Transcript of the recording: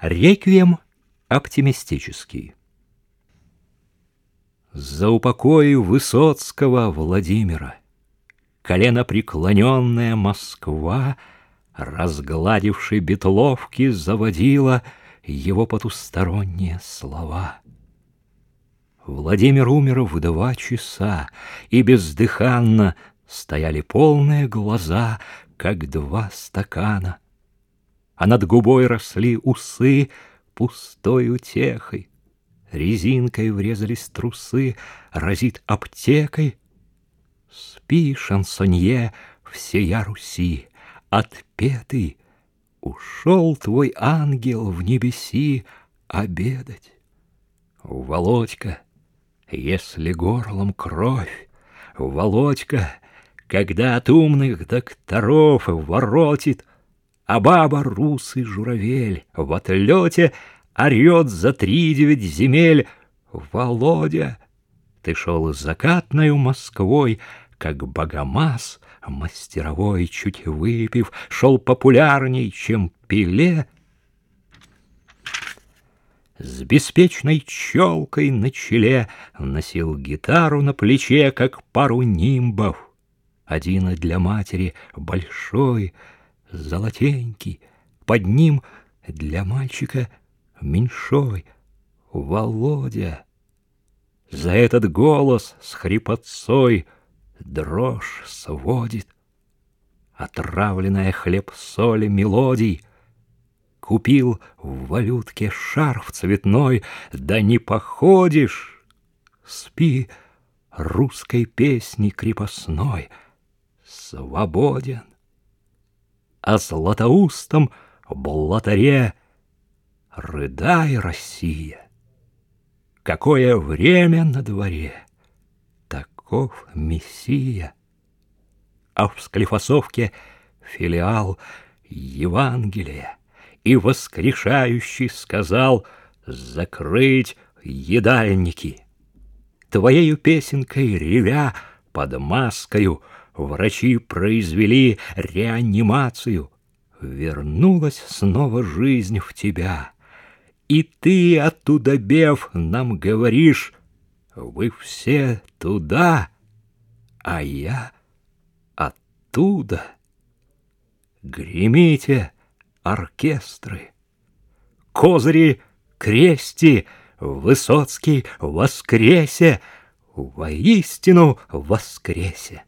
Реквием оптимистический. За упокою Высоцкого Владимира Колено преклоненная Москва, Разгладивший бетловки, заводила Его потусторонние слова. Владимир умер в два часа, И бездыханно Стояли полные глаза, Как два стакана — а над губой росли усы пустой утехой. Резинкой врезались трусы, разит аптекой. Спи, шансонье, всея Руси, отпетый, Ушел твой ангел в небеси обедать. Володька, если горлом кровь, Володька, когда от умных докторов воротит а баба русый журавель в отлете орет за три девять земель. Володя, ты шел закатною Москвой, как богомаз мастеровой, чуть выпив, шел популярней, чем пиле. С беспечной челкой на челе носил гитару на плече, как пару нимбов. Один для матери большой — золотенький, под ним для мальчика меньшой Володя. За этот голос с хрипотцой дрожь сводит, Отравленная хлеб-соли мелодий, Купил в валютке шарф цветной, Да не походишь, спи русской песни крепостной, Свободен о златоустом блатаре. Рыдай, Россия! Какое время на дворе! Таков Мессия! А в Склифосовке филиал Евангелия И воскрешающий сказал Закрыть едальники. Твоею песенкой ревя под маскою — Врачи произвели реанимацию. Вернулась снова жизнь в тебя. И ты, оттуда бев, нам говоришь, Вы все туда, а я оттуда. Гремите, оркестры, Козыри, крести, Высоцкий воскресе, Воистину воскресе.